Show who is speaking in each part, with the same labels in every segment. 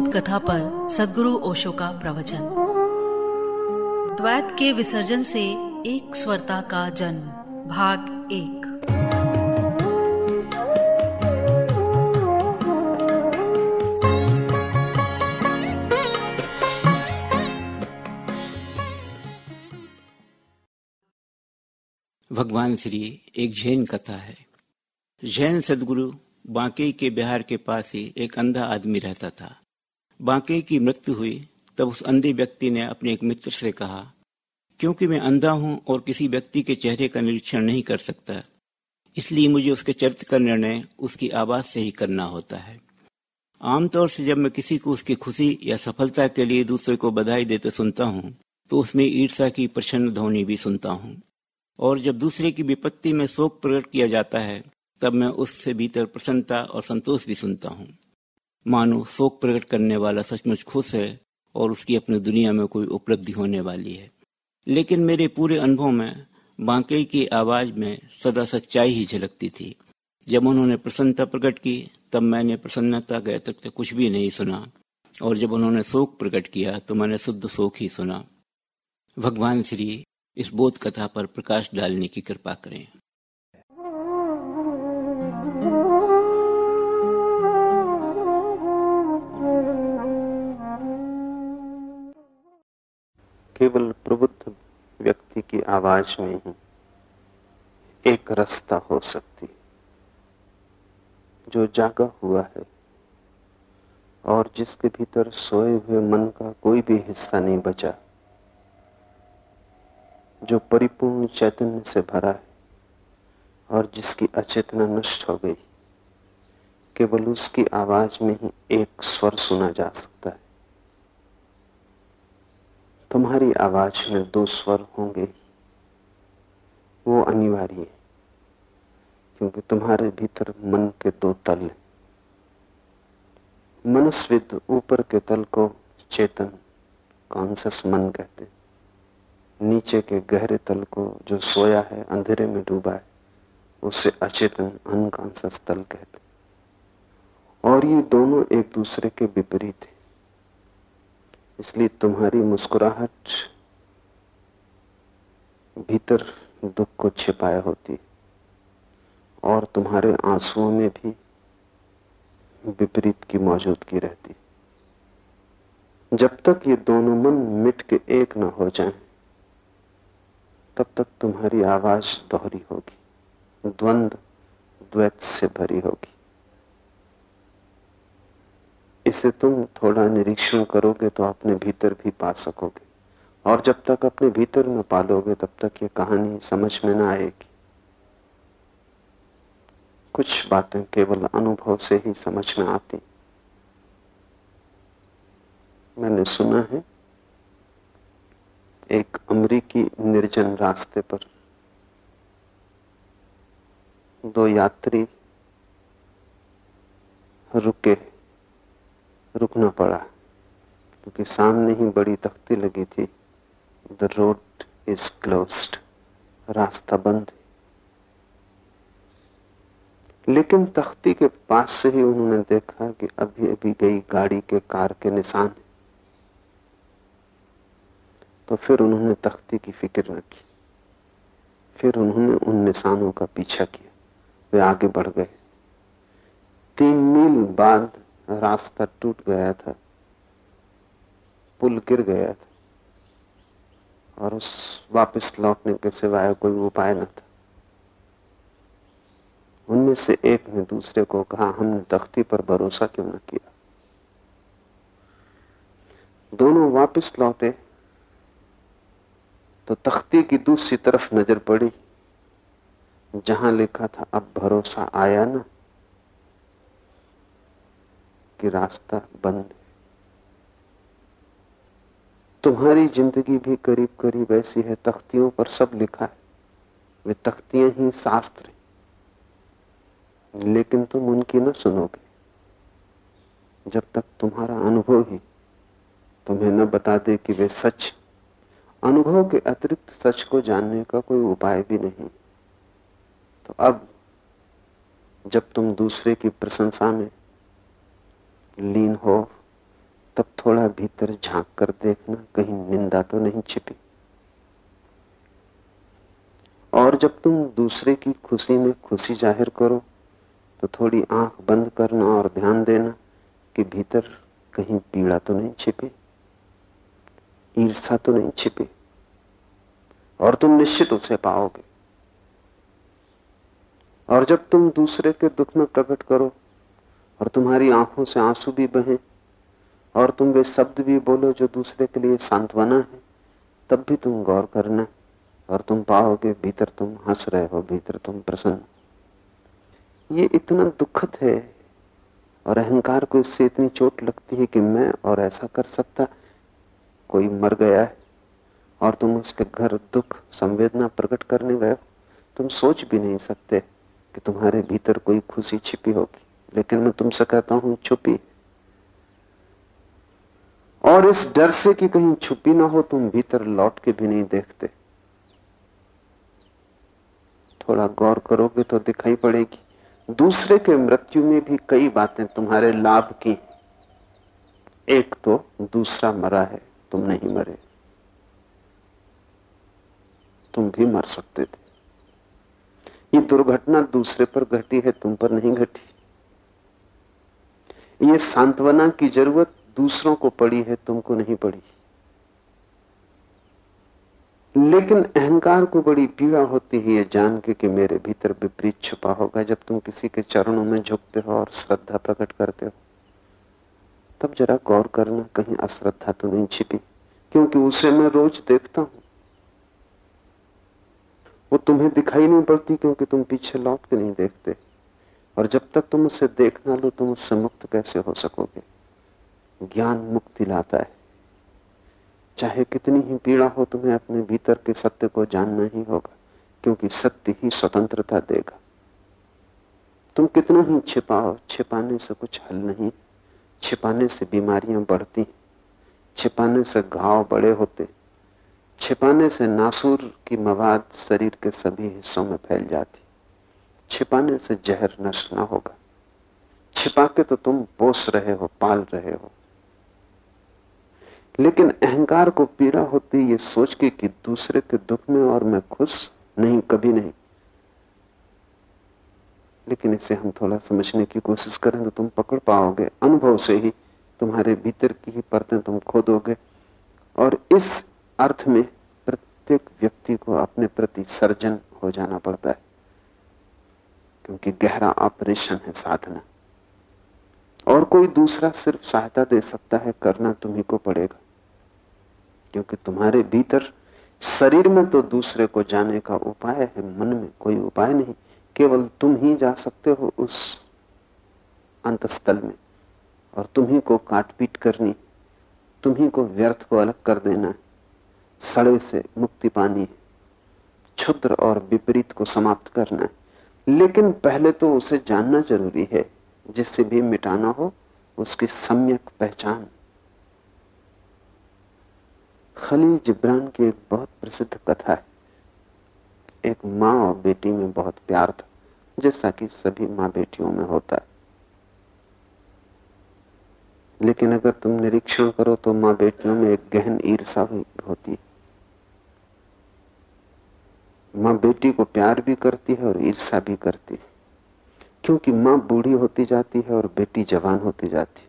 Speaker 1: बोध कथा पर सदगुरु ओशो का प्रवचन। द्वैत के विसर्जन से एक स्वरता का जन्म, भाग एक।
Speaker 2: भगवान श्री एक जैन कथा है। जैन सदगुरु बांके के बिहार के पास ही एक अंधा आदमी रहता था। बांके की मृत्यु हुई, तब उस अंधे व्यक्ति ने अपने एक मित्र से कहा, क्योंकि मैं अंधा हूँ और किसी व्यक्ति के चेहरे का निरीक्षण नहीं कर सकता, इसलिए मुझे उसके चरित्र का निर्णय उसकी आवाज़ से ही करना होता है। आमतौर से जब मैं किसी को उसकी खुशी या सफलता के लिए दूसरे को बधाई देते सुनता हूँ तो उसमें ईर्षा की प्रसन्न ध्वनि भी सुनता हूँ। और जब दूसरे की विपत्ति में शोक प्रकट किया जाता है, तब मैं उससे भीतर प्रसन्नता और संतोष भी सुनता हूँ। मानो शोक प्रकट करने वाला सचमुच खुश है और उसकी अपनी दुनिया में कोई उपलब्धि होने वाली है। लेकिन मेरे पूरे अनुभव में बांके की आवाज़ में सदा सच्चाई ही झलकती थी। जब उन्होंने प्रसन्नता प्रकट की, तब मैंने प्रसन्नता के अतिरिक्त कुछ भी नहीं सुना। और जब उन्होंने शोक प्रकट किया तो मैंने शुद्ध शोक ही सुना। भगवान श्री इस बोध कथा पर प्रकाश डालने की कृपा करें।
Speaker 3: केवल प्रबुद्ध व्यक्ति की आवाज़ में ही एक रास्ता हो सकती जो जागा हुआ है और जिसके भीतर सोए हुए मन का कोई भी हिस्सा नहीं बचा, जो परिपूर्ण चैतन्य से भरा है और जिसकी अचेतना नष्ट हो गई, केवल उसकी आवाज़ में ही एक स्वर सुना जा सकता है। तुम्हारी आवाज़ में दो स्वर होंगे। वो अनिवार्य है, क्योंकि तुम्हारे भीतर मन के दो तल हैं। मनुष्यविद ऊपर के तल को चेतन कॉन्सियस मन कहते नीचे के गहरे तल को जो सोया है, अंधेरे में डूबा है, उसे अचेतन अनकॉन्सियस तल कहते और ये दोनों एक दूसरे के विपरीत है। इसलिए तुम्हारी मुस्कुराहट भीतर दुख को छिपाए होती और तुम्हारे आंसुओं में भी विपरीत की मौजूदगी रहती जब तक ये दोनों मन मिट के एक न हो जाएँ, तब तक तुम्हारी आवाज़ दोहरी होगी द्वंद द्वैत से भरी होगी। इसे तुम थोड़ा निरीक्षण करोगे तो अपने भीतर भी पा सकोगे। और जब तक अपने भीतर न पालोगे, तब तक ये कहानी समझ में ना आएगी। कुछ बातें केवल अनुभव से ही समझ में आती। मैंने सुना है, एक अमरीकी निर्जन रास्ते पर दो यात्री रुके रुकना पड़ा, क्योंकि सामने ही बड़ी तख्ती लगी थी। द रोड इज़ क्लोज्ड रास्ता बंद लेकिन तख्ती के पास से ही उन्होंने देखा कि अभी अभी गई गाड़ी के कार के निशान तो फिर उन्होंने तख्ती की फ़िक्र की फिर उन्होंने उन निशानों का पीछा किया। वे आगे बढ़ गए। तीन मील बाद रास्ता टूट गया था। पुल गिर गया था। और उस वापस लौटने के सिवाय कोई उपाय न था। उनमें से एक ने दूसरे को कहा, हमने तख्ती पर भरोसा क्यों न किया? दोनों वापस लौटे तो तख्ती की दूसरी तरफ़ नज़र पड़ी, जहाँ लिखा था, अब भरोसा आया ना? कि रास्ता बंद है। तुम्हारी ज़िंदगी भी करीब करीब ऐसी है, तख्तियों पर सब लिखा है। वे तख्तियाँ ही शास्त्र लेकिन तुम उनकी न सुनोगे। जब तक तुम्हारा अनुभव ही तुम्हें न बता दे कि वे सच अनुभव के अतिरिक्त सच को जानने का कोई उपाय भी नहीं। तो अब, जब तुम दूसरे की प्रशंसा में लीन हो, तब थोड़ा भीतर झाँक कर देखना, कहीं निंदा तो नहीं छिपी। और जब तुम दूसरे की खुशी में खुशी ज़ाहिर करो तो थोड़ी आँख बंद करना और ध्यान देना कि भीतर कहीं पीड़ा तो नहीं छिपी ईर्षा तो नहीं छिपी, और तुम निश्चित उसे पाओगे। और जब तुम दूसरे के दुख में प्रकट करो और तुम्हारी आँखों से आँसू भी बहे, और तुम वे शब्द भी बोलो जो दूसरे के लिए सांत्वना है। तब भी तुम गौर करना, और तुम पाओगे भीतर तुम हंस रहे हो, भीतर तुम प्रसन्न ये इतना दुखद है, और अहंकार को इससे इतनी चोट लगती है कि मैं और ऐसा कर सकता, कोई मर गया है, और तुम उसके घर दुख, संवेदना प्रकट करने गए तुम सोच भी नहीं सकते कि तुम्हारे भीतर कोई खुशी छिपी होगी। लेकिन मैं तुमसे कहता हूँ, छुपी। और इस डर से कि कहीं छुपी ना हो, तुम भीतर लौट के भी नहीं देखते। थोड़ा गौर करोगे तो दिखाई पड़ेगी। दूसरे के मृत्यु में भी कई बातें तुम्हारे लाभ की एक तो दूसरा मरा है, तुम नहीं मरे। तुम भी मर सकते थे। ये दुर्घटना दूसरे पर घटी है, तुम पर नहीं घटी। ये सांत्वना की ज़रूरत दूसरों को पड़ी है, तुमको नहीं पड़ी। लेकिन अहंकार को बड़ी पीड़ा होती है, ये जान के कि मेरे भीतर विपरीत छुपा होगा। जब तुम किसी के चरणों में झुकते हो और श्रद्धा प्रकट करते हो, तब जरा गौर करना, कहीं अश्रद्धा तो नहीं छिपी। क्योंकि उसे मैं रोज देखता हूँ। वो तुम्हें दिखाई नहीं पड़ती, क्योंकि तुम पीछे लौट के नहीं देखते। और जब तक तुम उसे देख ना लो, तुम उससे मुक्त कैसे हो सकोगे? ज्ञान मुक्ति लाता है। चाहे कितनी ही पीड़ा हो, तुम्हें अपने भीतर के सत्य को जानना ही होगा, क्योंकि सत्य ही स्वतंत्रता देगा। तुम कितना ही छिपाओ, छिपाने से कुछ हल नहीं। छिपाने से बीमारियाँ बढ़ती छिपाने से घाव बड़े होते छिपाने से नासूर की मवाद शरीर के सभी हिस्सों में फैल जाती छिपाने से जहर नष्ट ना होगा। छिपा के तो तुम पोस रहे हो, पाल रहे हो। लेकिन अहंकार को पीड़ा होती ये सोच के कि दूसरे के दुख में और मैं खुश नहीं, कभी नहीं। लेकिन इसे हम थोड़ा समझने की कोशिश करें तो तुम पकड़ पाओगे। अनुभव से ही तुम्हारे भीतर की ही परतें तुम खोदोगे और इस अर्थ में प्रत्येक व्यक्ति को अपने प्रति सर्जन हो जाना पड़ता है। क्योंकि गहरा ऑपरेशन है साधना। और कोई दूसरा सिर्फ़ सहायता दे सकता है, करना तुम्ही को पड़ेगा। क्योंकि तुम्हारे भीतर शरीर में तो दूसरे को जाने का उपाय है, मन में कोई उपाय नहीं। केवल तुम ही जा सकते हो उस अंतस्थल में। और तुम्ही को काटपीट करनी, तुम्ही को व्यर्थ को अलग कर देना सड़े से मुक्ति पानी है। क्षुद्र और विपरीत को समाप्त करना है। लेकिन पहले तो उसे जानना ज़रूरी है, जिससे भी मिटाना हो, उसकी सम्यक पहचान। खलील जिब्रान की एक बहुत प्रसिद्ध कथा है। एक माँ और बेटी में बहुत प्यार था, जैसा कि सभी माँ बेटियों में होता है। लेकिन अगर तुम निरीक्षण करो तो माँ बेटियों में एक गहन ईर्षा भी होती है। माँ बेटी को प्यार भी करती है और ईर्षा भी करती है। क्योंकि माँ बूढ़ी होती जाती है और बेटी जवान होती जाती है।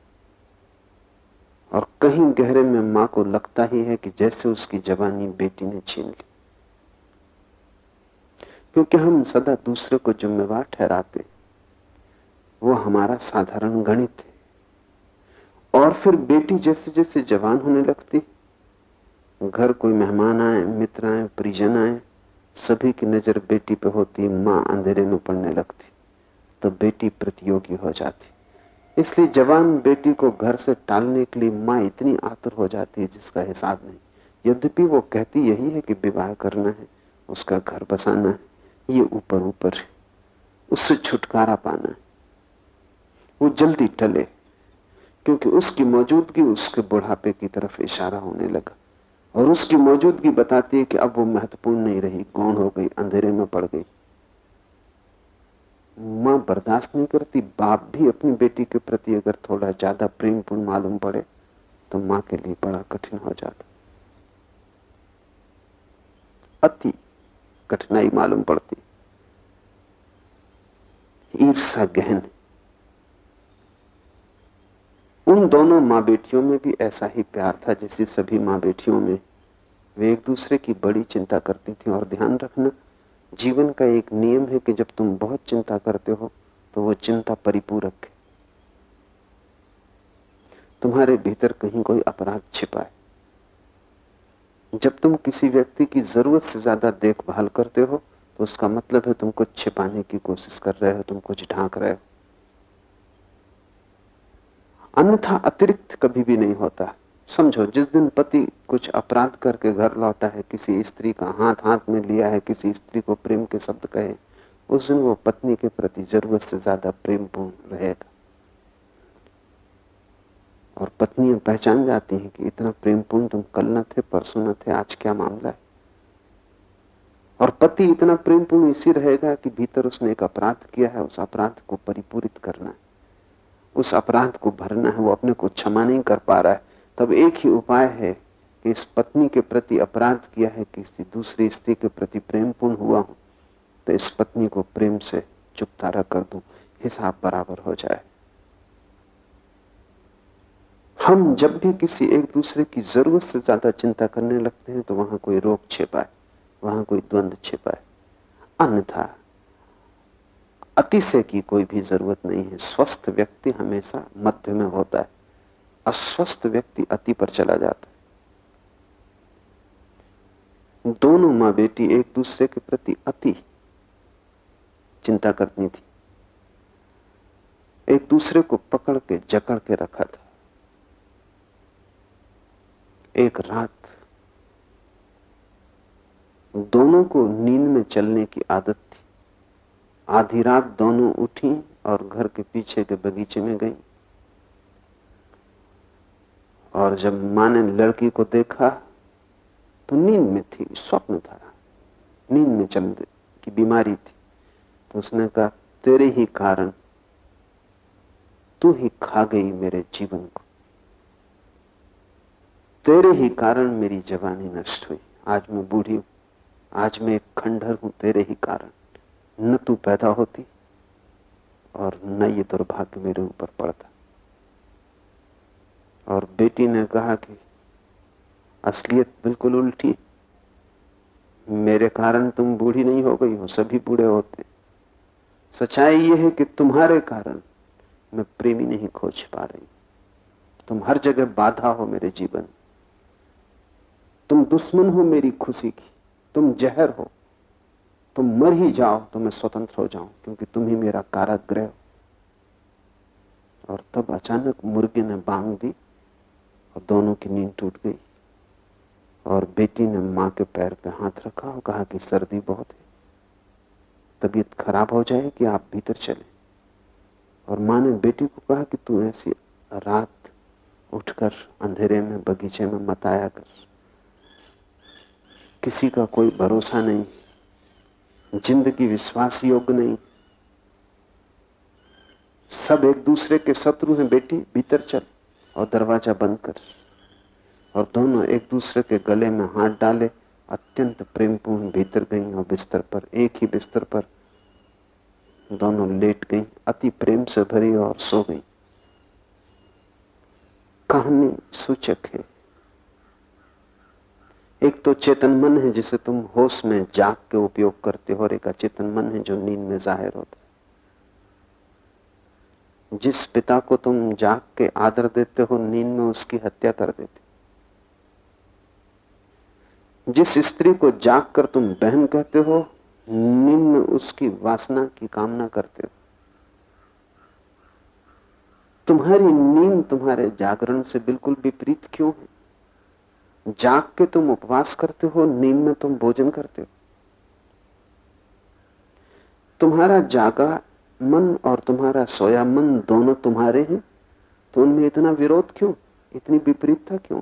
Speaker 3: और कहीं गहरे में माँ को लगता ही है कि जैसे उसकी जवानी बेटी ने छीन ली। क्योंकि हम सदा दूसरे को जिम्मेवार ठहराते वो हमारा साधारण गणित है। और फिर बेटी जैसे जैसे जवान होने लगती घर कोई मेहमान आए, मित्र आए, परिजन आए सभी की नज़र बेटी पे होती, माँ अंधेरे में पड़ने लगती तो बेटी प्रतियोगी हो जाती। इसलिए जवान बेटी को घर से टालने के लिए माँ इतनी आतुर हो जाती है जिसका हिसाब नहीं। यद्यपि वो कहती यही है कि विवाह करना है, उसका घर बसाना है, ये ऊपर ऊपर उससे छुटकारा पाना है। वो जल्दी टले, क्योंकि उसकी मौजूदगी उसके बुढ़ापे की तरफ़ इशारा होने लगा। और उसकी मौजूदगी बताती है कि अब वो महत्वपूर्ण नहीं रही गौण हो गई, अंधेरे में पड़ गई। माँ बर्दाश्त नहीं करती, बाप भी अपनी बेटी के प्रति अगर थोड़ा ज़्यादा प्रेमपूर्ण मालूम पड़े तो माँ के लिए बड़ा कठिन हो जाता। अति कठिनाई मालूम पड़ती। ईर्षा गहन उन दोनों माँ बेटियों में भी ऐसा ही प्यार था जैसे सभी माँ बेटियों में वे एक दूसरे की बड़ी चिंता करती थी। और ध्यान रखना, जीवन का एक नियम है कि जब तुम बहुत चिंता करते हो तो वो चिंता परिपूरक है। तुम्हारे भीतर कहीं कोई अपराध छिपा है। जब तुम किसी व्यक्ति की ज़रूरत से ज़्यादा देखभाल करते हो तो उसका मतलब है तुम कुछ छिपाने की कोशिश कर रहे हो, तुम कुछ ढांक रहे हो। अन्यथा अतिरिक्त कभी भी नहीं होता। समझो, जिस दिन पति कुछ अपराध करके घर लौटा है, किसी स्त्री का हाथ हाथ में लिया है, किसी स्त्री को प्रेम के शब्द कहे, उस दिन वो पत्नी के प्रति ज़रूरत से ज़्यादा प्रेमपूर्ण रहेगा। और पत्नियाँ पहचान जाती हैं कि इतना प्रेमपूर्ण तुम कल न थे, परसों न थे, आज क्या मामला है? और पति इतना प्रेमपूर्ण इसी रहेगा कि भीतर उसने एक अपराध किया है, उस अपराध को परिपूरित करना है। उस अपराध को भरना है, वो अपने को क्षमा नहीं कर पा रहा है। तब एक ही उपाय है कि इस पत्नी के प्रति अपराध किया है किसी दूसरी स्त्री के प्रति प्रेमपूर्ण हुआ हूँ तो इस पत्नी को प्रेम से चुपतारा कर दूँ, हिसाब बराबर हो जाए। हम जब भी किसी एक दूसरे की ज़रूरत से ज़्यादा चिंता करने लगते हैं तो वहाँ कोई रोग छिपा है वहाँ कोई द्वंद छिपा है अन्यथा अतिशय की कोई भी ज़रूरत नहीं है। स्वस्थ व्यक्ति हमेशा मध्य में होता है। अस्वस्थ व्यक्ति अति पर चला जाता है। दोनों माँ बेटी एक दूसरे के प्रति अति चिंता करती थी। एक दूसरे को पकड़ के, जकड़ के रखा था। एक रात दोनों को नींद में चलने की आदत आधी रात दोनों उठी और घर के पीछे के बगीचे में गई। और जब माँ ने लड़की को देखा तो नींद में थी, स्वप्न था। नींद में चल की बीमारी थी। तो उसने कहा, तेरे ही कारण तू ही खा गई मेरे जीवन को। तेरे ही कारण मेरी जवानी नष्ट हुई। आज मैं बूढ़ी हूँ। आज मैं एक खंडहर हूँ। तेरे ही कारण। न तू पैदा होती और न ये दुर्भाग्य मेरे ऊपर पड़ता। और बेटी ने कहा कि असलियत बिल्कुल उल्टी मेरे कारण तुम बूढ़ी नहीं हो गई हो, सभी बूढ़े होते। सच्चाई यह है कि तुम्हारे कारण मैं प्रेमी नहीं खोज पा रही। तुम हर जगह बाधा हो मेरे जीवन। तुम दुश्मन हो मेरी खुशी की। तुम जहर हो तुम मर ही जाओ तो मैं स्वतंत्र हो जाऊँ, क्योंकि तुम ही मेरा काराग्रह हो। और तब अचानक मुर्गे ने बांग दी, और दोनों की नींद टूट गई। और बेटी ने माँ के पैर पे हाथ रखा और कहा कि सर्दी बहुत है, तबीयत खराब हो जाए कि आप भीतर चले। और माँ ने बेटी को कहा कि तू ऐसी रात उठकर अंधेरे में, बगीचे में मत आया कर। किसी का कोई भरोसा नहीं। ज़िंदगी विश्वास योग्य नहीं। सब एक दूसरे के शत्रु हैं, बेटी, भीतर चल और दरवाज़ा बंद कर। और दोनों एक दूसरे के गले में हाथ डाले, अत्यंत प्रेमपूर्ण भीतर गई और बिस्तर पर, एक ही बिस्तर पर दोनों लेट गई, अति प्रेम से भरी और सो गई। कहानी सूचक है। एक तो चेतन मन है जिसे तुम होश में जाग के उपयोग करते हो और एक अचेतन मन है जो नींद में ज़ाहिर होता है। जिस पिता को तुम जाग के आदर देते हो, नींद में उसकी हत्या कर देते जिस स्त्री को जाग कर तुम बहन कहते हो, नींद में उसकी वासना की कामना करते हो। तुम्हारी नींद तुम्हारे जागरण से बिल्कुल विपरीत क्यों है? जाग के तुम उपवास करते हो, नींद में तुम भोजन करते हो। तुम्हारा जागा मन और तुम्हारा सोया मन दोनों तुम्हारे हैं तो उनमें इतना विरोध क्यों? इतनी विपरीतता क्यों?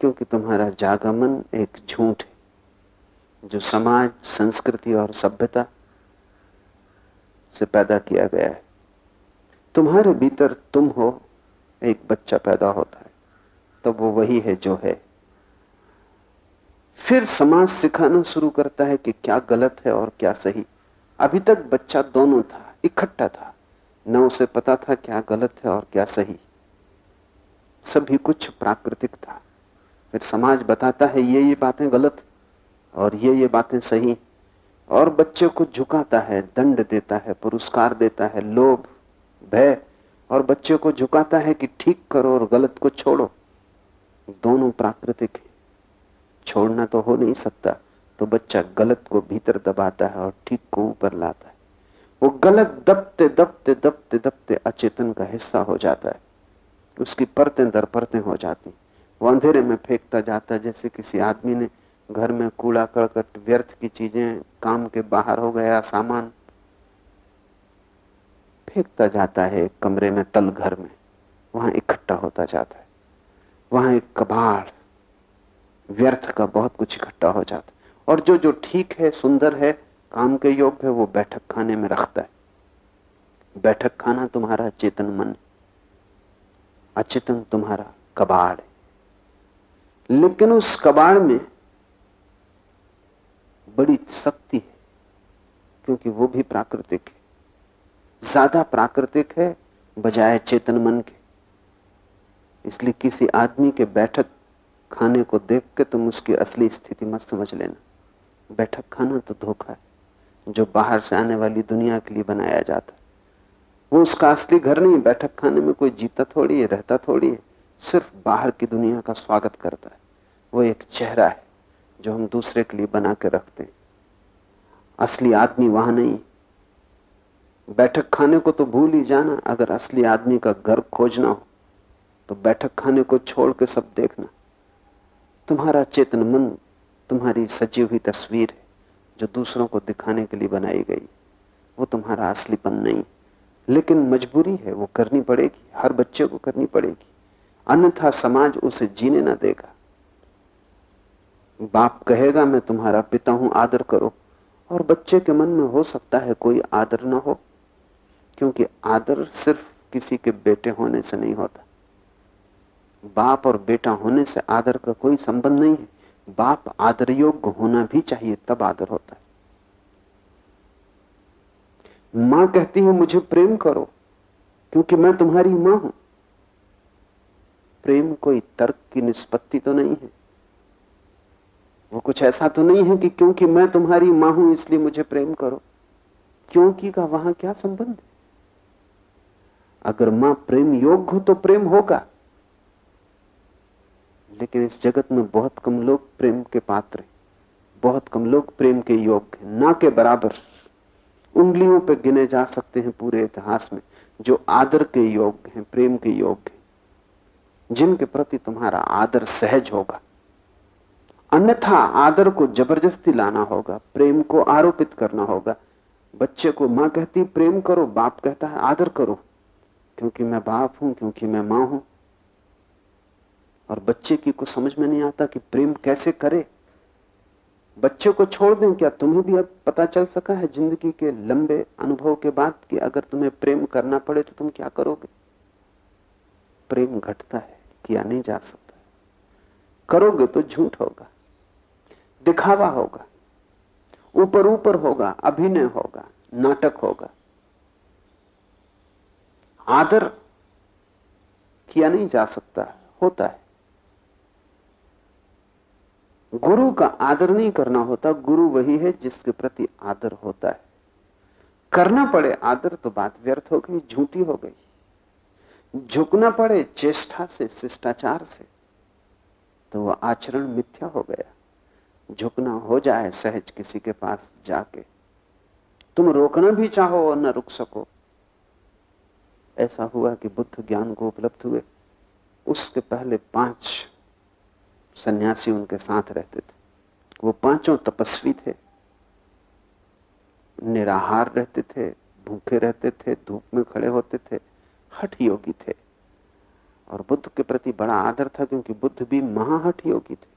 Speaker 3: क्योंकि तुम्हारा जागा मन एक झूठ है, जो समाज, संस्कृति और सभ्यता से पैदा किया गया है। तुम्हारे भीतर तुम हो, एक बच्चा पैदा होता है। तब वो वही है जो है। फिर समाज सिखाना शुरू करता है कि क्या गलत है और क्या सही। अभी तक बच्चा दोनों था, इकट्ठा था। न उसे पता था क्या गलत है और क्या सही। सभी कुछ प्राकृतिक था। फिर समाज बताता है, ये ये बातें गलत और ये ये बातें सही। और बच्चे को झुकाता है, दंड देता है, पुरस्कार देता है, लोभ, भय। और बच्चे को झुकाता है कि ठीक करो और गलत को छोड़ो। दोनों प्राकृतिक छोड़ना तो हो नहीं सकता तो बच्चा गलत को भीतर दबाता है और ठीक को ऊपर लाता है। वो गलत दबते दबते दबते दबते अचेतन का हिस्सा हो जाता है। उसकी परतें दर परतें हो जाती वो अंधेरे में फेंकता जाता है, जैसे किसी आदमी ने घर में कूड़ा, कड़कट, व्यर्थ की चीज़ें, काम के बाहर हो गया, सामान फेंकता जाता है, कमरे में, तल घर में। वहाँ इकट्ठा होता जाता है। वहाँ एक कबाड़ व्यर्थ का बहुत कुछ इकट्ठा हो जाता है। और जो जो ठीक है, सुंदर है, काम के योग्य है, वो बैठक खाने में रखता है। बैठक खाना तुम्हारा चेतन मन अचेतन तुम्हारा कबाड़ है। लेकिन उस कबाड़ में बड़ी शक्ति है, क्योंकि वो भी प्राकृतिक है। ज़्यादा प्राकृतिक है, बजाय चेतन मन के। इसलिए किसी आदमी के बैठक खाने को देख के तुम उसकी असली स्थिति मत समझ लेना। बैठक खाना तो धोखा है, जो बाहर से आने वाली दुनिया के लिए बनाया जाता। है वो उसका असली घर नहीं, बैठक खाने में कोई जीता थोड़ी है, रहता थोड़ी है, सिर्फ़ बाहर की दुनिया का स्वागत करता है। वो एक चेहरा है, जो हम दूसरे के लिए बना के रखते हैं। असली आदमी वहाँ नहीं। बैठक खाने को तो भूल ही जाना, अगर असली आदमी का घर खोजना हो तो बैठक खाने को छोड़ के सब देखना। तुम्हारा चेतन मन, तुम्हारी सजी हुई तस्वीर है, जो दूसरों को दिखाने के लिए बनाई गई। वो तुम्हारा असलीपन नहीं। लेकिन मजबूरी है, वो करनी पड़ेगी, हर बच्चे को करनी पड़ेगी। अन्यथा समाज उसे जीने ना देगा। बाप कहेगा, मैं तुम्हारा पिता हूँ, आदर करो। और बच्चे के मन में हो सकता है कोई आदर ना हो, क्योंकि आदर सिर्फ़ किसी के बेटे होने से नहीं होता। बाप और बेटा होने से आदर का कोई संबंध नहीं है। बाप आदर योग्य होना भी चाहिए, तब आदर होता है। माँ कहती है, मुझे प्रेम करो, क्योंकि मैं तुम्हारी माँ हूँ। प्रेम कोई तर्क की निष्पत्ति तो नहीं है। वो कुछ ऐसा तो नहीं है कि क्योंकि मैं तुम्हारी माँ हूँ, इसलिए मुझे प्रेम करो। क्योंकि का वहाँ क्या संबंध है? अगर माँ प्रेम योग्य हो तो प्रेम होगा। लेकिन इस जगत में बहुत कम लोग प्रेम के पात्र हैं। बहुत कम लोग प्रेम के योग्य ना के बराबर। उंगलियों पर गिने जा सकते हैं पूरे इतिहास में, जो आदर के योग्य हैं, प्रेम के योग्य हैं। जिनके प्रति तुम्हारा आदर सहज होगा। अन्यथा आदर को ज़बरदस्ती लाना होगा, प्रेम को आरोपित करना होगा। बच्चे को माँ कहती, प्रेम करो, बाप कहता है, आदर करो। क्योंकि मैं बाप हूँ, क्योंकि मैं माँ हूँ और बच्चे की कुछ समझ में नहीं आता कि प्रेम कैसे करे। बच्चे को छोड़ दें, क्या तुम्हें भी अब पता चल सका है ज़िंदगी के लंबे अनुभव के बाद कि अगर तुम्हें प्रेम करना पड़े तो तुम क्या करोगे? प्रेम घटता है, किया नहीं जा सकता। करोगे तो झूठ होगा, दिखावा होगा, ऊपर ऊपर होगा, अभिनय होगा, नाटक होगा। आदर किया नहीं जा सकता, होता है। गुरु का आदर नहीं करना होता, गुरु वही है जिसके प्रति आदर होता है। करना पड़े आदर तो बात व्यर्थ हो गई, झूठी हो गई। झुकना पड़े चेष्टा से, शिष्टाचार से तो वह आचरण मिथ्या हो गया। झुकना हो जाए सहज किसी के पास जाके। तुम रोकना भी चाहो और न रुक सको। ऐसा हुआ कि बुद्ध ज्ञान को उपलब्ध हुए। उसके पहले पाँच सन्यासी उनके साथ रहते थे। वो पाँचों तपस्वी थे। निराहार रहते थे, भूखे रहते थे, धूप में खड़े होते थे, हठ योगी थे। और बुद्ध के प्रति बड़ा आदर था क्योंकि बुद्ध भी महाहठ योगी थे।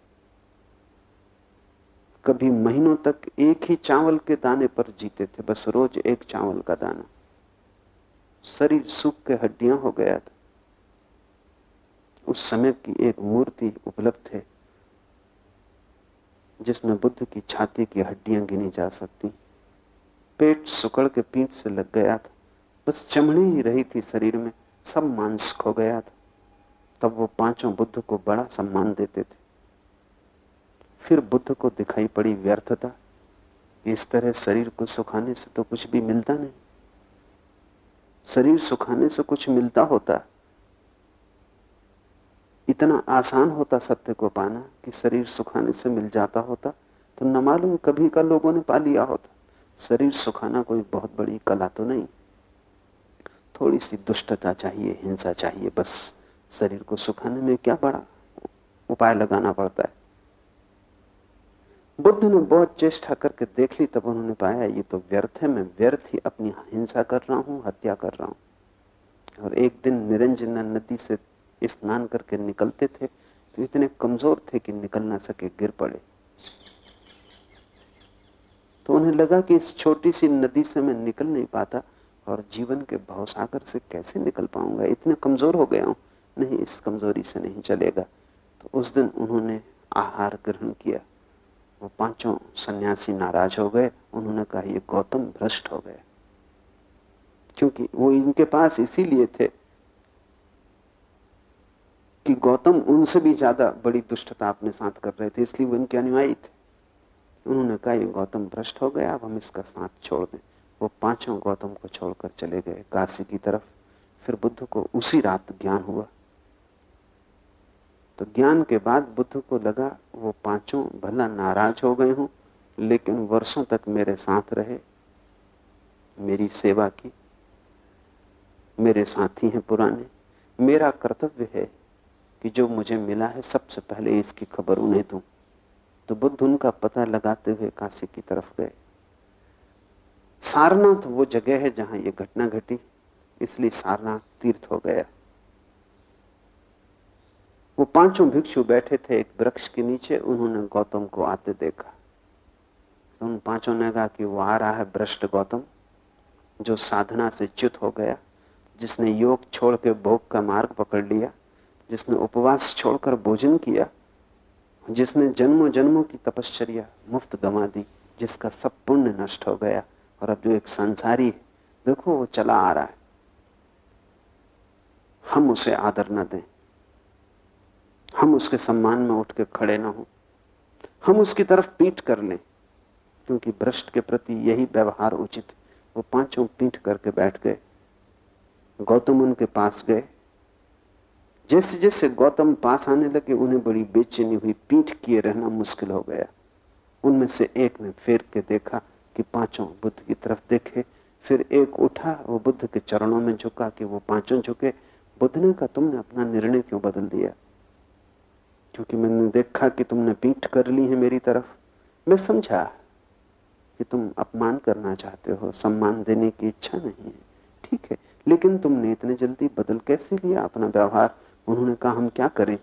Speaker 3: कभी महीनों तक एक ही चावल के दाने पर जीते थे, बस रोज एक चावल का दाना। शरीर सूख के हड्डियाँ हो गया था। उस समय की एक मूर्ति उपलब्ध है, जिसमें बुद्ध की छाती की हड्डियाँ गिनी जा सकती। पेट सुकड़ के पीठ से लग गया था। बस चमड़ी ही रही थी शरीर में, सब मांस खो गया था। तब वो पाँचों बुद्ध को बड़ा सम्मान देते थे। फिर बुद्ध को दिखाई पड़ी व्यर्थता इस तरह शरीर को सुखाने से तो कुछ भी मिलता नहीं। शरीर सुखाने से कुछ मिलता होता इतना आसान होता सत्य को पाना कि शरीर सुखाने से मिल जाता होता तो न मालूम कभी का लोगों ने पा लिया होता। शरीर सुखाना कोई बहुत बड़ी कला तो नहीं। थोड़ी सी दुष्टता चाहिए, हिंसा चाहिए, बस शरीर को सुखाने में क्या बड़ा उपाय लगाना पड़ता है। बुद्ध ने बहुत चेष्टा करके देख ली, तब उन्होंने पाया, ये तो व्यर्थ है, मैं व्यर्थ ही अपनी हिंसा कर रहा हूँ, हत्या कर रहा हूँ। और एक दिन निरंजन नदी से स्नान करके निकलते थे तो इतने कमज़ोर थे कि निकल ना सके, गिर पड़े। तो उन्हें लगा कि इस छोटी सी नदी से मैं निकल नहीं पाता, और जीवन के भवसागर से कैसे निकल पाऊँगा? इतने कमज़ोर हो गया हूँ। नहीं, इस कमज़ोरी से नहीं चलेगा। तो उस दिन उन्होंने आहार ग्रहण किया। वो पाँचों सन्यासी नाराज़ हो गए। उन्होंने कहा, ये गौतम भ्रष्ट हो गए। क्योंकि वो इनके पास इसीलिए थे कि गौतम उनसे भी ज़्यादा बड़ी दुष्टता अपने साथ कर रहे थे, इसलिए वो इनके अनुयायी थे। उन्होंने कहा, ये गौतम भ्रष्ट हो गया अब हम इसका साथ छोड़ दें। वो पाँचों गौतम को छोड़कर चले गए काशी की तरफ़। फिर बुद्ध को उसी रात ज्ञान हुआ। तो ज्ञान के बाद बुद्ध को लगा, वो पाँचों भला नाराज़ हो गए हूँ, लेकिन वर्षों तक मेरे साथ रहे, मेरी सेवा की। मेरे साथी हैं पुराने, मेरा कर्तव्य है कि जो मुझे मिला है, सबसे पहले इसकी खबर उन्हें दूँ। तो बुद्ध उनका पता लगाते हुए काशी की तरफ़ गए। सारनाथ वो जगह है जहाँ ये घटना घटी, इसलिए सारनाथ तीर्थ हो गया। वो पाँचों भिक्षु बैठे थे एक वृक्ष के नीचे, उन्होंने गौतम को आते देखा। तो उन पाँचों ने कहा कि वो आ रहा है भ्रष्ट गौतम, जो साधना से च्युत हो गया, जिसने योग छोड़ के भोग का मार्ग पकड़ लिया। जिसने उपवास छोड़कर भोजन किया, जिसने जन्मों जन्मों की तपश्चर्या मुफ़्त गंवा दी, जिसका सब पुण्य नष्ट हो गया, और अब जो एक संसारी है, देखो वो चला आ रहा है। हम उसे आदर न दें। हम उसके सम्मान में उठ के खड़े ना हो। हम उसकी तरफ़ पीठ कर लें, क्योंकि भ्रष्ट के प्रति यही व्यवहार उचित। वो पाँचों पीठ करके बैठ गए, गौतम उनके पास गए जैसे जैसे गौतम पास आने लगे, उन्हें बड़ी बेचैनी हुई, पीठ किए रहना मुश्किल हो गया। उनमें से एक ने फेर के देखा कि पाँचों बुद्ध की तरफ़ देखे, फिर एक उठा, वो बुद्ध के चरणों में झुका कि वो पाँचों झुके। बुद्ध ने कहा, तुमने अपना निर्णय क्यों बदल दिया? क्योंकि मैंने देखा कि तुमने पीठ कर ली है मेरी तरफ़। मैं समझा कि तुम अपमान करना चाहते हो, सम्मान देने की इच्छा नहीं है। ठीक है, लेकिन तुमने इतने जल्दी बदल कैसे लिया अपना व्यवहार? उन्होंने कहा, हम क्या करें?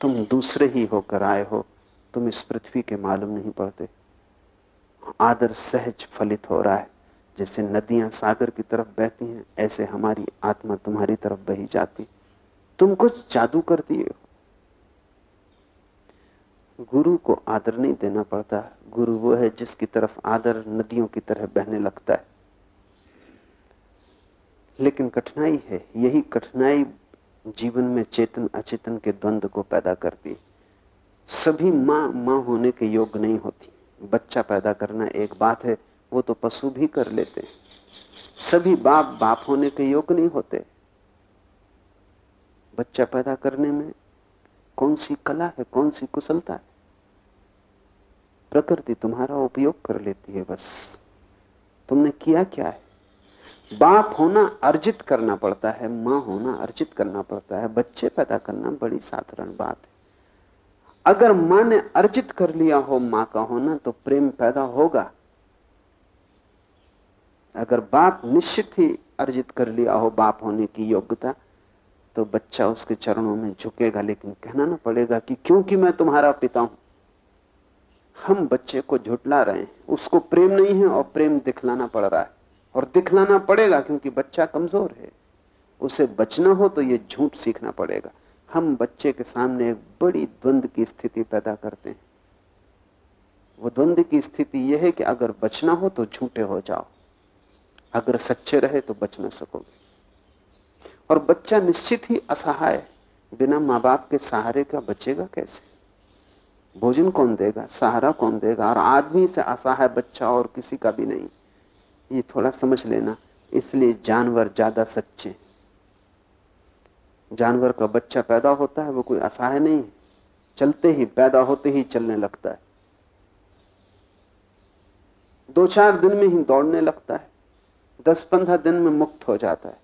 Speaker 3: तुम दूसरे ही होकर आए हो। तुम इस पृथ्वी के मालूम नहीं पड़ते। आदर सहज फलित हो रहा है। जैसे नदियाँ सागर की तरफ़ बहती हैं, ऐसे हमारी आत्मा तुम्हारी तरफ़ बही जाती। तुम कुछ जादू कर दिए हो। गुरु को आदर नहीं देना पड़ता। गुरु वो है जिसकी तरफ़ आदर नदियों की तरह बहने लगता है। लेकिन कठिनाई है। यही कठिनाई जीवन में चेतन, अचेतन के द्वंद्व को पैदा करती। सभी माँ माँ होने के योग्य नहीं होती। बच्चा पैदा करना एक बात है, वो तो पशु भी कर लेते सभी बाप बाप होने के योग्य नहीं होते। बच्चा पैदा करने में कौन सी कला है, कौन सी कुशलता है? प्रकृति तुम्हारा उपयोग कर लेती है बस। तुमने किया क्या है? बाप होना अर्जित करना पड़ता है, माँ होना अर्जित करना पड़ता है। बच्चे पैदा करना बड़ी साधारण बात है। अगर माँ ने अर्जित कर लिया हो, माँ का होना तो प्रेम पैदा होगा। अगर बाप निश्चित ही अर्जित कर लिया हो, बाप होने की योग्यता तो बच्चा उसके चरणों में झुकेगा, लेकिन कहना ना पड़ेगा कि क्योंकि मैं तुम्हारा पिता हूँ, हम बच्चे को झुटला रहे हैं, उसको प्रेम नहीं है और प्रेम दिखलाना पड़ रहा है। और दिखलाना पड़ेगा क्योंकि बच्चा कमज़ोर है। उसे बचना हो तो ये झूठ सीखना पड़ेगा। हम बच्चे के सामने एक बड़ी द्वंद की स्थिति पैदा करते हैं। वो द्वंद की स्थिति यह है कि अगर बचना हो तो झूठे हो जाओ। अगर सच्चे रहे तो बच ना सकोगे। और बच्चा निश्चित ही असहाय बिना माँ बाप के सहारे का बचेगा कैसे? भोजन कौन देगा? सहारा कौन देगा? और आदमी से असहाय बच्चा और किसी का भी नहीं। ये थोड़ा समझ लेना, इसलिए जानवर ज़्यादा सच्चे जानवर का बच्चा पैदा होता है, वो कोई असहाय नहीं चलते ही, पैदा होते ही चलने लगता है। दो चार दिन में ही दौड़ने लगता है। दस पंद्रह दिन में मुक्त हो जाता है।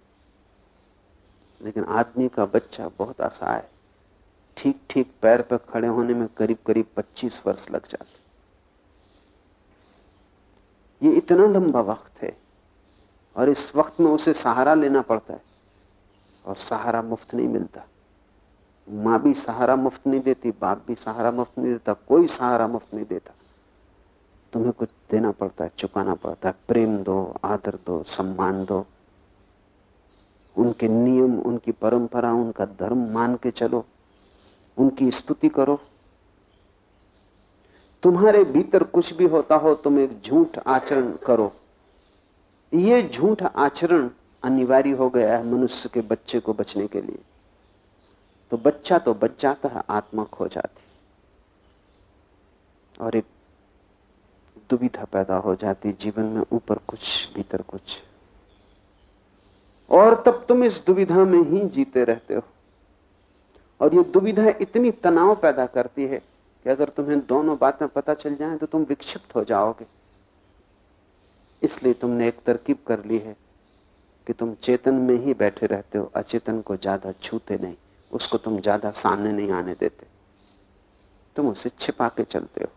Speaker 3: लेकिन आदमी का बच्चा बहुत असहाय ठीक ठीक पैर पर खड़े होने में करीब करीब 25 वर्ष लग जाते ये इतना लंबा वक्त है। और इस वक्त में उसे सहारा लेना पड़ता है। और सहारा मुफ़्त नहीं मिलता। माँ भी सहारा मुफ़्त नहीं देती, बाप भी सहारा मुफ़्त नहीं देता, कोई सहारा मुफ़्त नहीं देता। तुम्हें कुछ देना पड़ता है, चुकाना पड़ता है। प्रेम दो, आदर दो, सम्मान दो। उनके नियम, उनकी परंपरा, उनका धर्म मान के चलो। उनकी स्तुति करो। तुम्हारे भीतर कुछ भी होता हो, तुम एक झूठ आचरण करो। ये झूठ आचरण अनिवार्य हो गया है मनुष्य के बच्चे को बचने के लिए। तो बच्चा तो बच जाता है, आत्मा खो जाती। और एक दुविधा पैदा हो जाती जीवन में, ऊपर कुछ, भीतर कुछ। और तब तुम इस दुविधा में ही जीते रहते हो। और ये दुविधा इतनी तनाव पैदा करती है कि अगर तुम्हें दोनों बातें पता चल जाएँ तो तुम विक्षिप्त हो जाओगे। इसलिए तुमने एक तरकीब कर ली है कि तुम चेतन में ही बैठे रहते हो, अचेतन को ज़्यादा छूते नहीं, उसको तुम ज़्यादा सामने नहीं आने देते। तुम उसे छिपा के चलते हो।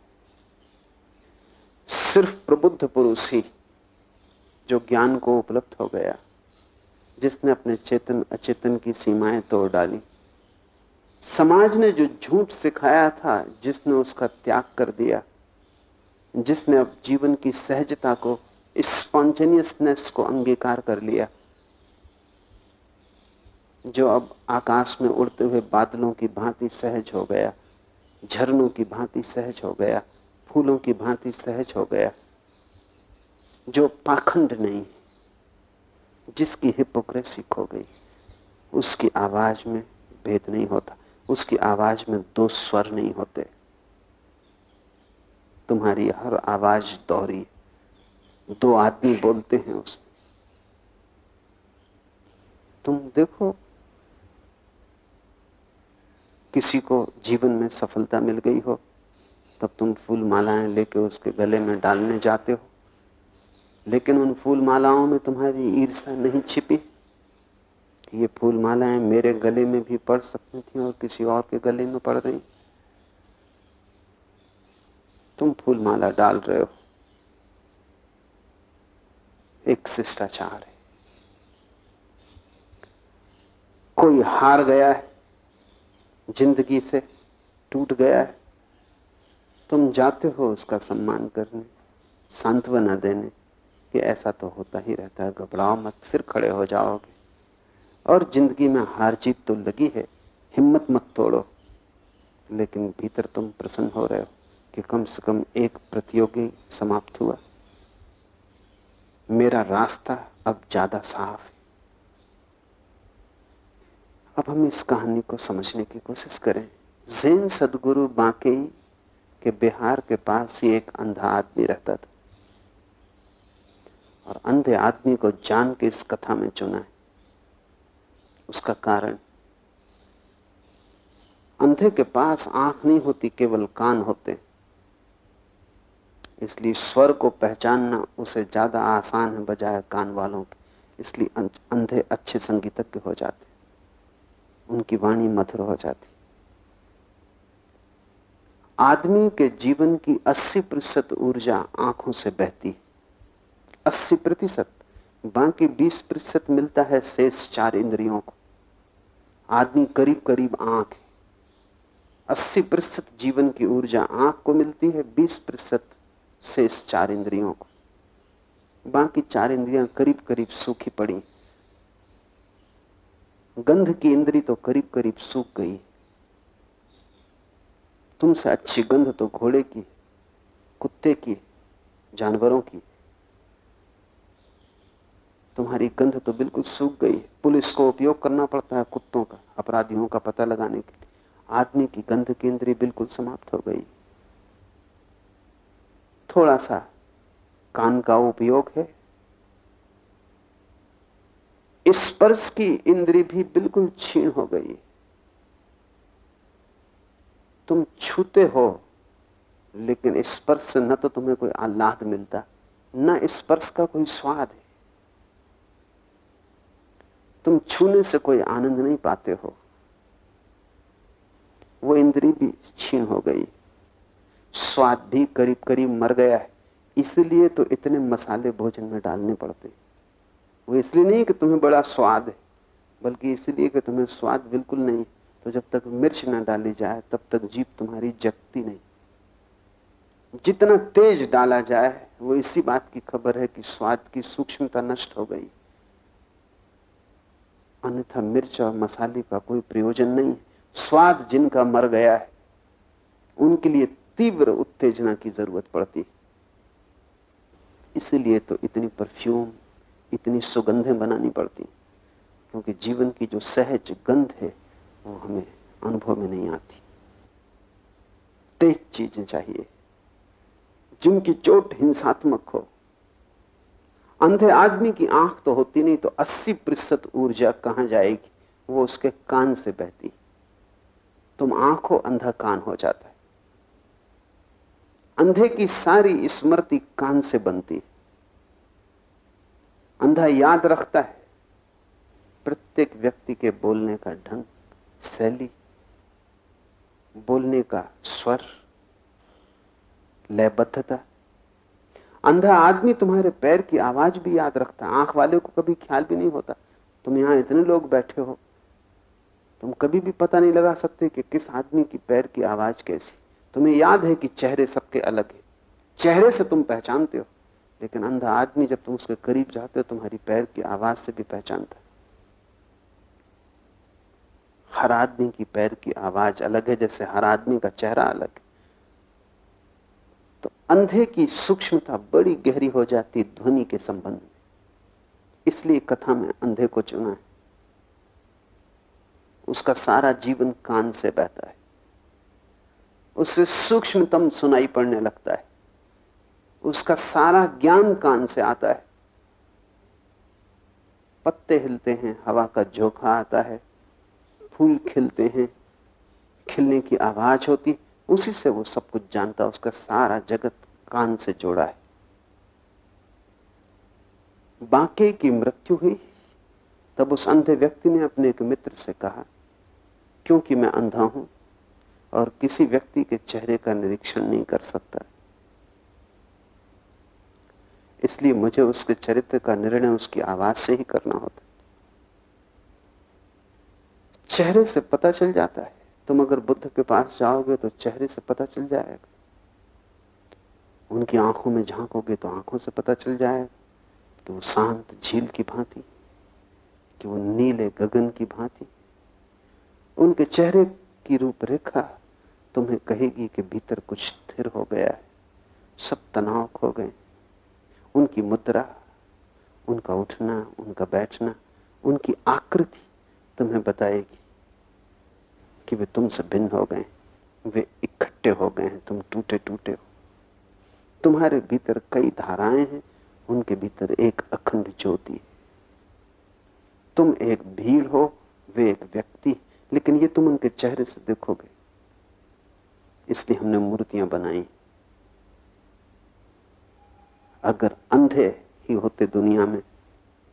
Speaker 3: सिर्फ़ प्रबुद्ध पुरुष ही जो ज्ञान को उपलब्ध हो गया, जिसने अपने चेतन, अचेतन की सीमाएँ तोड़ डाली। समाज ने जो झूठ सिखाया था, जिसने उसका त्याग कर दिया, जिसने अब जीवन की सहजता को स्पॉन्टेनियसनेस को अंगीकार कर लिया, जो अब आकाश में उड़ते हुए बादलों की भांति सहज हो गया, झरनों की भांति सहज हो गया, फूलों की भांति सहज हो गया, जो पाखंड नहीं, जिसकी हिपोक्रेसी खो गई, उसकी आवाज़ में भेद नहीं होता। उसकी आवाज़ में दो स्वर नहीं होते। तुम्हारी हर आवाज़ दोहरी। दो आदमी बोलते हैं उसमें। तुम देखो, किसी को जीवन में सफलता मिल गई हो, तब तुम फूल मालाएँ लेके उसके गले में डालने जाते हो। लेकिन उन फूल मालाओं में तुम्हारी ईर्षा नहीं छिपी। कि ये फूल मालाएँ मेरे गले में भी पड़ सकती थी और किसी और के गले में पड़ रही तुम फूल माला डाल रहे हो। एक शिष्टाचार है। कोई हार गया है, ज़िंदगी से टूट गया है, तुम जाते हो उसका सम्मान करने, सांत्वना देने कि ऐसा तो होता ही रहता है, घबराओ मत, फिर खड़े हो जाओगे। और ज़िंदगी में हार जीत तो लगी है। हिम्मत मत तोड़ो। लेकिन भीतर तुम प्रसन्न हो रहे हो कि कम से कम एक प्रतियोगी समाप्त हुआ। मेरा रास्ता अब ज़्यादा साफ़ है। अब हम इस कहानी को समझने की कोशिश करें। जैन सदगुरु बांके के बिहार के पास ही एक अंधा आदमी रहता था। और अंधे आदमी को जान के इस कथा में चुना है। उसका कारण। अंधे के पास आँख नहीं होती, केवल कान होते। इसलिए स्वर को पहचानना उसे ज़्यादा आसान है बजाय कान वालों के। इसलिए अंधे अच्छे संगीतज्ञ हो जाते। उनकी वाणी मधुर हो जाती। आदमी के जीवन की 80 प्रतिशत ऊर्जा आँखों से बहती है। 80 प्रतिशत, बाकी 20 प्रतिशत मिलता है शेष चार इंद्रियों को। आदमी करीब करीब आँख है। 80 प्रतिशत जीवन की ऊर्जा आँख को मिलती है 20 प्रतिशत शेष चार इंद्रियों को। बाकी चार इंद्रियाँ करीब करीब सूखी पड़ी। गंध की इंद्री तो करीब करीब सूख गई। तुमसे अच्छी गंध तो घोड़े की कुत्ते की जानवरों की तुम्हारी गंध तो बिल्कुल सूख गई है। पुलिस को उपयोग करना पड़ता है कुत्तों का, अपराधियों का पता लगाने के लिए। आदमी की गंध केंद्रीय बिल्कुल समाप्त हो गई। थोड़ा सा कान का उपयोग है। स्पर्श की इंद्री भी बिल्कुल छीण हो गई तुम छूते हो, लेकिन स्पर्श से न तो तुम्हें कोई आह्लाद मिलता, न स्पर्श का कोई स्वाद तुम छूने से कोई आनंद नहीं पाते हो। वो इंद्री भी छीन हो गई। स्वाद भी करीब करीब मर गया है। इसलिए तो इतने मसाले भोजन में डालने पड़ते। वो इसलिए नहीं कि तुम्हें बड़ा स्वाद है, बल्कि इसलिए कि तुम्हें स्वाद बिल्कुल नहीं। तो जब तक मिर्च ना डाली जाए, तब तक जीप तुम्हारी जगती नहीं। जितना तेज डाला जाए, वो इसी बात की खबर है कि स्वाद की सूक्ष्मता नष्ट हो गई। अन्यथा मिर्च और मसाले का कोई प्रयोजन नहीं। स्वाद जिनका मर गया है, उनके लिए तीव्र उत्तेजना की ज़रूरत पड़ती इसलिए तो इतनी परफ्यूम, इतनी सुगंधें बनानी पड़ती क्योंकि जीवन की जो सहज गंध है, वो हमें अनुभव में नहीं आती। तेज चीज़ें चाहिए। जिनकी चोट हिंसात्मक हो अंधे आदमी की आँख तो होती नहीं तो 80 प्रतिशत ऊर्जा कहाँ जाएगी? वो उसके कान से बहती तुम आँखों अंधा कान हो जाता है। अंधे की सारी स्मृति कान से बनती है। अंधा याद रखता है। प्रत्येक व्यक्ति के बोलने का ढंग, शैली, बोलने का स्वर, लयबद्धता अंधा आदमी तुम्हारे पैर की आवाज़ भी याद रखता आँख वाले को कभी ख्याल भी नहीं होता। तुम यहाँ इतने लोग बैठे हो। तुम कभी भी पता नहीं लगा सकते कि किस आदमी की पैर की आवाज़ कैसी। तुम्हें याद है कि चेहरे सबके अलग है। चेहरे से तुम पहचानते हो। लेकिन अंधा आदमी जब तुम उसके करीब जाते हो, तुम्हारी पैर की आवाज़ से भी पहचानता हर आदमी की पैर की आवाज़ अलग है, जैसे हर आदमी का चेहरा अलग है। तो अंधे की सूक्ष्मता बड़ी गहरी हो जाती ध्वनि के संबंध में। इसलिए कथा में अंधे को चुना है। उसका सारा जीवन कान से बहता है। उससे सूक्ष्मतम सुनाई पड़ने लगता है। उसका सारा ज्ञान कान से आता है। पत्ते हिलते हैं, हवा का झोंका आता है। फूल खिलते हैं, खिलने की आवाज़ होती उसी से वो सब कुछ जानता है उसका सारा जगत कान से जोड़ा है। बांके की मृत्यु हुई, तब उस अंधे व्यक्ति ने अपने एक मित्र से कहा, क्योंकि मैं अंधा हूँ और किसी व्यक्ति के चेहरे का निरीक्षण नहीं कर सकता। इसलिए मुझे उसके चरित्र का निर्णय उसकी आवाज़ से ही करना होता चेहरे से पता चल जाता है तुम अगर बुद्ध के पास जाओगे तो चेहरे से पता चल जाएगा। उनकी आँखों में झांकोगे तो आँखों से पता चल जाएगा कि वो शांत झील की भांति, कि वो नीले गगन की भांति, उनके चेहरे की रूपरेखा तुम्हें कहेगी कि भीतर कुछ स्थिर हो गया है, सब तनाव खो गए। उनकी मुद्रा, उनका उठना, उनका बैठना, उनकी आकृति तुम्हें बताएगी कि वे तुमसे भिन्न हो गए वे इकट्ठे हो गए हैं। तुम टूटे टूटे हो। तुम्हारे भीतर कई धाराएँ हैं। उनके भीतर एक अखंड ज्योति है। तुम एक भीड़ हो, वे एक व्यक्ति लेकिन ये तुम उनके चेहरे से देखोगे। इसलिए हमने मूर्तियाँ बनाई। अगर अंधे ही होते दुनिया में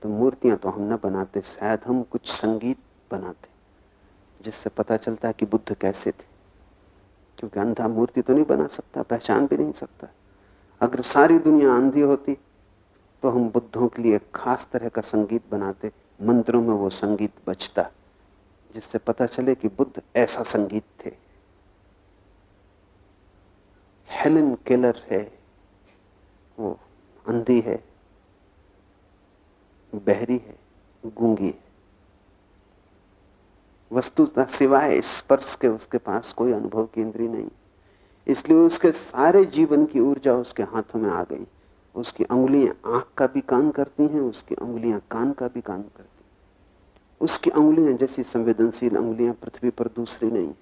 Speaker 3: तो मूर्तियाँ तो हम न बनाते, शायद हम कुछ संगीत बनाते। जिससे पता चलता है कि बुद्ध कैसे थे। क्योंकि अंधा मूर्ति तो नहीं बना सकता, पहचान भी नहीं सकता। अगर सारी दुनिया आंधी होती तो हम बुद्धों के लिए खास तरह का संगीत बनाते, मंत्रों में वो संगीत बचता जिससे पता चले कि बुद्ध ऐसा संगीत थे। हेलन केलर है, वो अंधी है, बहरी है, गूँगी है। वस्तुतः सिवाय स्पर्श के उसके पास कोई अनुभव की इंद्री नहीं। इसलिए उसके सारे जीवन की ऊर्जा उसके हाथों में आ गई। उसकी उंगुलियाँ आँख का भी काम करती हैं, उसकी उंगलियाँ कान का भी काम करती उसकी उंगलियाँ जैसी संवेदनशील उंगलियाँ पृथ्वी पर दूसरी नहीं,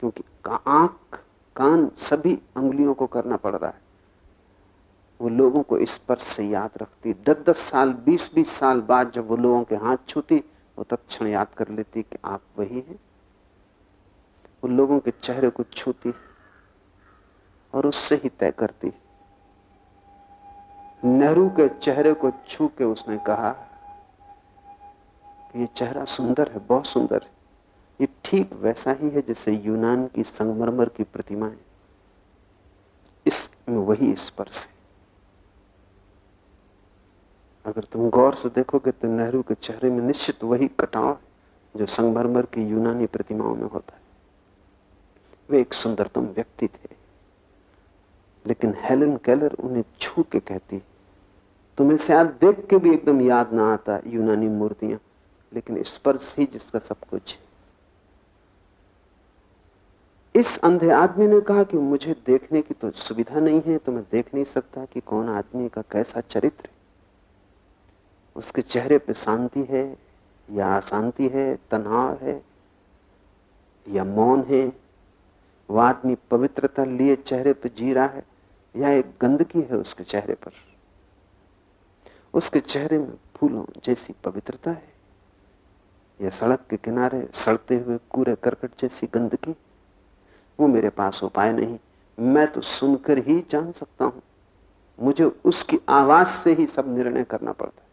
Speaker 3: क्योंकि आँख, कान सभी उंगुलियों को करना पड़ रहा है। वो लोगों को स्पर्श से याद रखती। दस दस साल, बीस बीस साल बाद जब वो लोगों के हाथ छूती वो तत्क्षण याद कर लेती कि आप वही हैं। वो लोगों के चेहरे को छूती और उससे ही तय करती नेहरू के चेहरे को छू के उसने कहा कि ये चेहरा सुंदर है, बहुत सुंदर है। ये ठीक वैसा ही है जैसे यूनान की संगमरमर की प्रतिमा है। इसमें वही स्पर्श है अगर तुम गौर से देखोगे तो नेहरू के चेहरे में निश्चित वही कटाव है, जो संगमरमर की यूनानी प्रतिमाओं में होता है। वे एक सुंदरतम व्यक्ति थे। लेकिन हेलन केलर उन्हें छू के कहती, तुम्हें शायद देख के भी एकदम याद ना आता यूनानी मूर्तियाँ, लेकिन स्पर्श ही जिसका सब कुछ है। इस अंधे आदमी ने कहा कि मुझे देखने की तो सुविधा नहीं है तो मैं देख नहीं सकता कि कौन आदमी का कैसा चरित्र उसके चेहरे पे शांति है, या अशांति है, तनाव है, या मौन है वह आदमी पवित्रता लिए चेहरे पर जी रहा है, या एक गंदगी है उसके चेहरे पर? उसके चेहरे में फूलों जैसी पवित्रता है, या सड़क के किनारे सड़ते हुए कूड़े करकट जैसी गंदगी? वो मेरे पास उपाय नहीं, मैं तो सुनकर ही जान सकता हूँ। मुझे उसकी आवाज़ से ही सब निर्णय करना पड़ता है।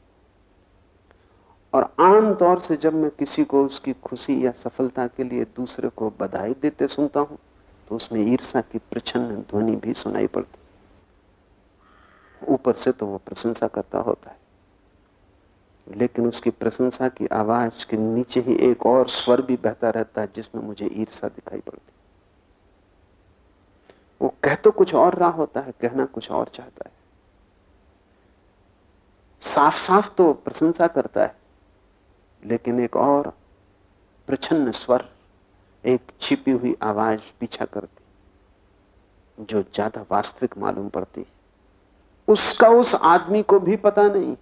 Speaker 3: और आम तौर से जब मैं किसी को उसकी खुशी या सफलता के लिए दूसरे को बधाई देते सुनता हूँ तो उसमें ईर्षा की प्रचन्न ध्वनि भी सुनाई पड़ती। ऊपर से तो वो प्रशंसा करता होता है। लेकिन उसकी प्रशंसा की आवाज़ के नीचे ही एक और स्वर भी बहता रहता है, जिसमें मुझे ईर्षा दिखाई पड़ती। वो कह तो कुछ और रहा होता है, कहना कुछ और चाहता है। साफ़ साफ़ तो प्रशंसा करता है। लेकिन एक और प्रछन्न स्वर, एक छिपी हुई आवाज़ पीछा करती, जो ज़्यादा वास्तविक मालूम पड़ती उसका उस आदमी को भी पता नहीं।